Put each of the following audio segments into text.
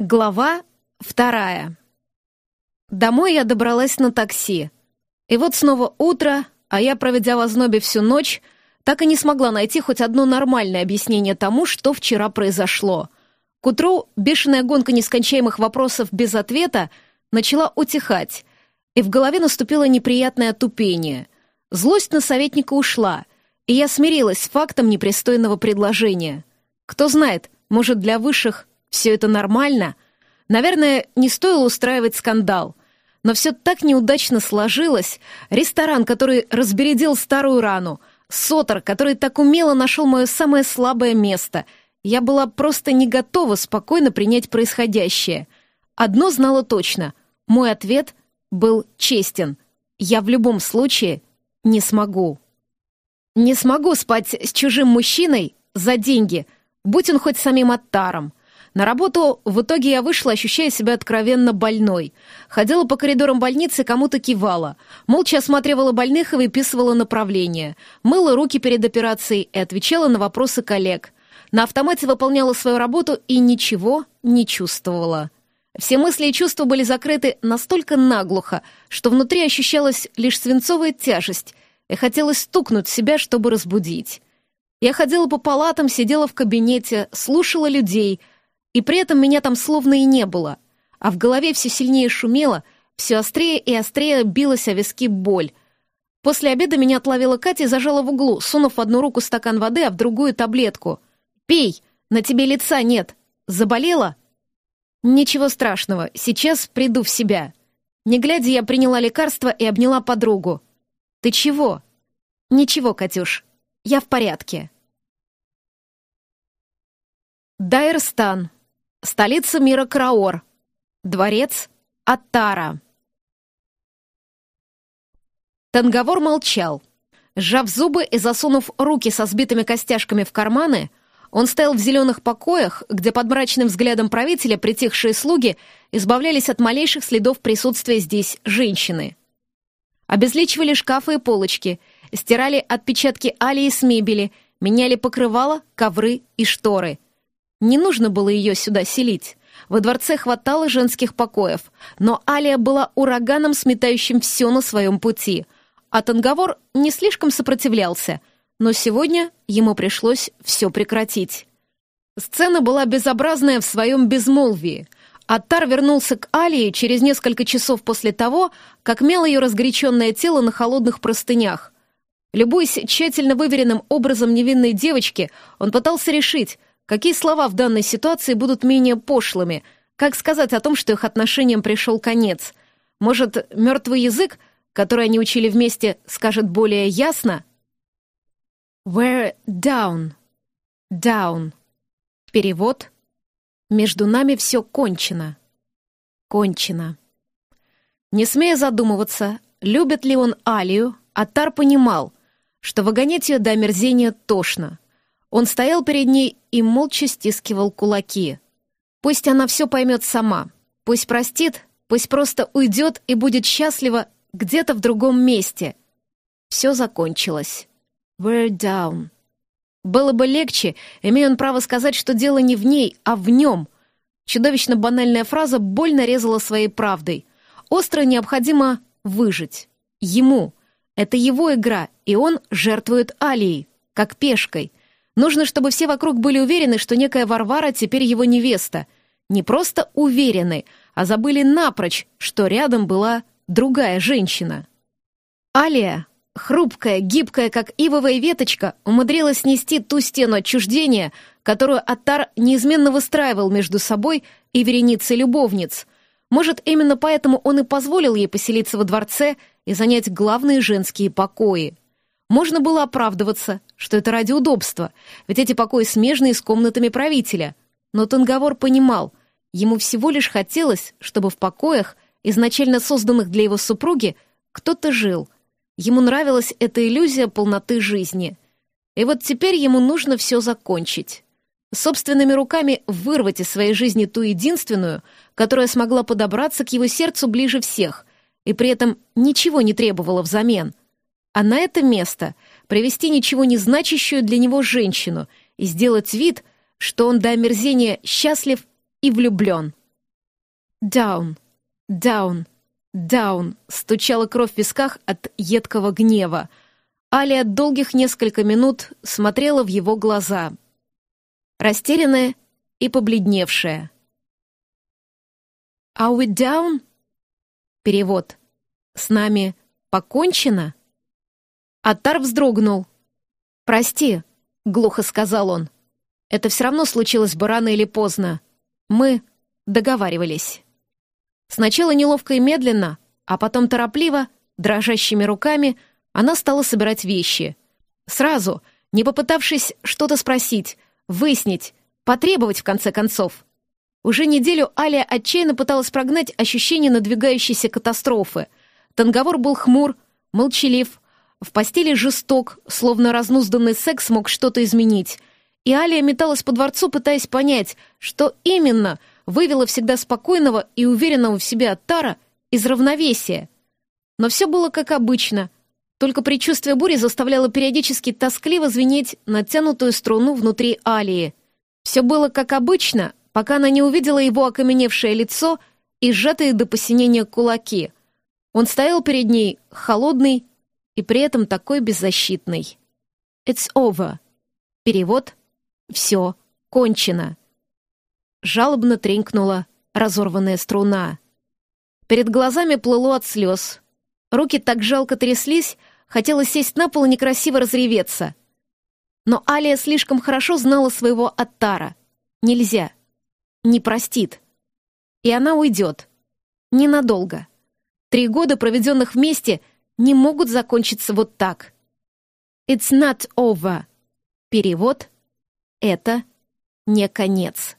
Глава вторая. Домой я добралась на такси. И вот снова утро, а я, проведя в ознобе всю ночь, так и не смогла найти хоть одно нормальное объяснение тому, что вчера произошло. К утру бешеная гонка нескончаемых вопросов без ответа начала утихать, и в голове наступило неприятное тупение. Злость на советника ушла, и я смирилась с фактом непристойного предложения. Кто знает, может, для высших все это нормально. Наверное, не стоило устраивать скандал. Но все так неудачно сложилось. Ресторан, который разбередил старую рану. Сотор, который так умело нашел мое самое слабое место. Я была просто не готова спокойно принять происходящее. Одно знала точно. Мой ответ был честен. Я в любом случае не смогу. Не смогу спать с чужим мужчиной за деньги, будь он хоть самим Аттаром. На работу в итоге я вышла, ощущая себя откровенно больной. Ходила по коридорам больницы, кому-то кивала. Молча осматривала больных и выписывала направления. Мыла руки перед операцией и отвечала на вопросы коллег. На автомате выполняла свою работу и ничего не чувствовала. Все мысли и чувства были закрыты настолько наглухо, что внутри ощущалась лишь свинцовая тяжесть, и хотелось стукнуть себя, чтобы разбудить. Я ходила по палатам, сидела в кабинете, слушала людей — и при этом меня там словно и не было, а в голове все сильнее шумело, все острее и острее билась о виски боль. После обеда меня отловила Катя и зажала в углу, сунув в одну руку стакан воды, а в другую таблетку. «Пей! На тебе лица нет! Заболела?» «Ничего страшного, сейчас приду в себя». Не глядя, я приняла лекарство и обняла подругу. «Ты чего?» «Ничего, Катюш, я в порядке». Дайрстан. Столица мира Краор. Дворец Аттара. Танговор молчал. Сжав зубы и засунув руки со сбитыми костяшками в карманы, он стоял в зеленых покоях, где под мрачным взглядом правителя притихшие слуги избавлялись от малейших следов присутствия здесь женщины. Обезличивали шкафы и полочки, стирали отпечатки алии с мебели, меняли покрывала, ковры и шторы — не нужно было ее сюда селить. Во дворце хватало женских покоев, но Алия была ураганом, сметающим все на своем пути. А Танговор не слишком сопротивлялся, но сегодня ему пришлось все прекратить. Сцена была безобразная в своем безмолвии. Аттар вернулся к Алии через несколько часов после того, как мел ее разгоряченное тело на холодных простынях. Любуясь тщательно выверенным образом невинной девочки, он пытался решить, Какие слова в данной ситуации будут менее пошлыми? Как сказать о том, что их отношениям пришел конец? Может, мертвый язык, который они учили вместе, скажет более ясно? We're down. Down. Перевод. Между нами все кончено. Кончено. Не смея задумываться, любит ли он Алию, Атар понимал, что выгонять ее до омерзения тошно — он стоял перед ней и молча стискивал кулаки. Пусть она все поймет сама. Пусть простит, пусть просто уйдет и будет счастлива где-то в другом месте. Все закончилось. We're down. Было бы легче, имея он право сказать, что дело не в ней, а в нем. Чудовищно банальная фраза больно резала своей правдой. Остро необходимо выжить. Ему. Это его игра, и он жертвует Алией, как пешкой — Нужно, чтобы все вокруг были уверены, что некая Варвара теперь его невеста. Не просто уверены, а забыли напрочь, что рядом была другая женщина. Алия, хрупкая, гибкая, как ивовая веточка, умудрилась снести ту стену отчуждения, которую Аттар неизменно выстраивал между собой и вереницей любовниц. Может, именно поэтому он и позволил ей поселиться во дворце и занять главные женские покои. Можно было оправдываться, что это ради удобства, ведь эти покои смежные с комнатами правителя. Но Танговор понимал, ему всего лишь хотелось, чтобы в покоях, изначально созданных для его супруги, кто-то жил. Ему нравилась эта иллюзия полноты жизни. И вот теперь ему нужно все закончить. Собственными руками вырвать из своей жизни ту единственную, которая смогла подобраться к его сердцу ближе всех, и при этом ничего не требовала взамен — а на это место привести ничего не значащую для него женщину и сделать вид, что он до омерзения счастлив и влюблен. Down, down, down. Стучала кровь в висках от едкого гнева. Алия долгих несколько минут смотрела в его глаза. Растерянная и побледневшая. «Are we down?» Перевод. «С нами покончено?» Аттар вздрогнул. «Прости», — глухо сказал он. «Это все равно случилось бы рано или поздно. Мы договаривались». Сначала неловко и медленно, а потом торопливо, дрожащими руками, она стала собирать вещи. Сразу, не попытавшись что-то спросить, выяснить, потребовать в конце концов. Уже неделю Алия отчаянно пыталась прогнать ощущение надвигающейся катастрофы. Танговор был хмур, молчалив, в постели жесток, словно разнузданный секс мог что-то изменить. И Алия металась по дворцу, пытаясь понять, что именно вывело всегда спокойного и уверенного в себе Аттара из равновесия. Но все было как обычно. Только предчувствие бури заставляло периодически тоскливо звенеть натянутую струну внутри Алии. Все было как обычно, пока она не увидела его окаменевшее лицо и сжатые до посинения кулаки. Он стоял перед ней, холодный и при этом такой беззащитный. «It's over». Перевод «Все, кончено». Жалобно тренькнула разорванная струна. Перед глазами плыло от слез. Руки так жалко тряслись, хотелось сесть на пол и некрасиво разреветься. Но Алия слишком хорошо знала своего Аттара. Нельзя. Не простит. И она уйдет. Ненадолго. Три года, проведенных вместе, не могут закончиться вот так. It's not over. Перевод — это не конец.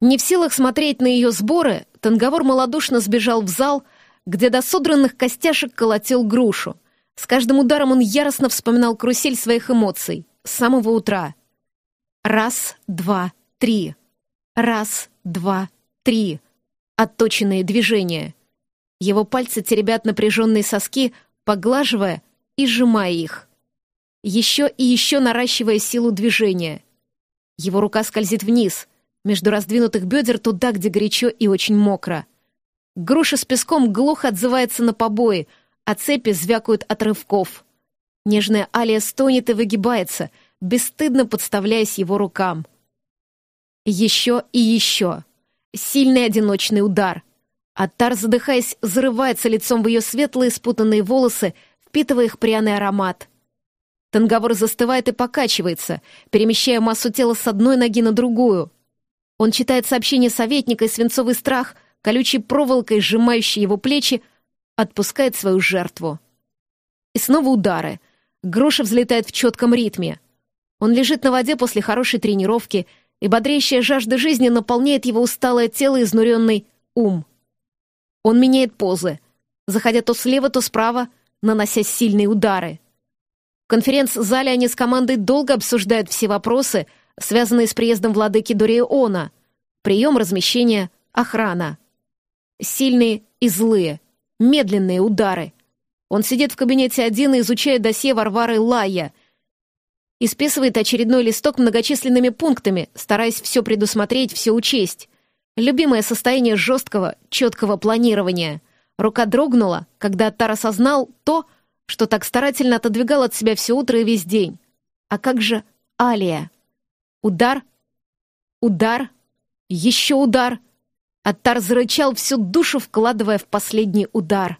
Не в силах смотреть на ее сборы, Танговор малодушно сбежал в зал, где до содранных костяшек колотил грушу. С каждым ударом он яростно вспоминал карусель своих эмоций с самого утра. Раз, два, три. Раз, два, три. Отточенные движения. Его пальцы теребят напряженные соски, поглаживая и сжимая их. Еще и еще наращивая силу движения. Его рука скользит вниз, между раздвинутых бедер туда, где горячо и очень мокро. Груша с песком глухо отзывается на побои, а цепи звякают от рывков. Нежная Алия стонет и выгибается, бесстыдно подставляясь его рукам. Еще и еще. Сильный одиночный удар. Аттар, задыхаясь, зарывается лицом в ее светлые спутанные волосы, впитывая их пряный аромат. Танговор застывает и покачивается, перемещая массу тела с одной ноги на другую. Он читает сообщение советника, и свинцовый страх, колючей проволокой сжимающий его плечи, отпускает свою жертву. И снова удары. Груша взлетает в четком ритме. Он лежит на воде после хорошей тренировки, и бодрящая жажда жизни наполняет его усталое тело и изнуренный ум. Он меняет позы, заходя то слева, то справа, нанося сильные удары. В конференц-зале они с командой долго обсуждают все вопросы — связанные с приездом владыки Дориона, прием размещения, охрана. Сильные и злые, медленные удары. Он сидит в кабинете один и изучает досье Варвары Лая. И списывает очередной листок многочисленными пунктами, стараясь все предусмотреть, все учесть. Любимое состояние жесткого, четкого планирования. Рука дрогнула, когда Тар осознал то, что так старательно отодвигал от себя все утро и весь день. А как же Алия? Удар, удар, еще удар. Аттар зарычал всю душу, вкладывая в последний удар.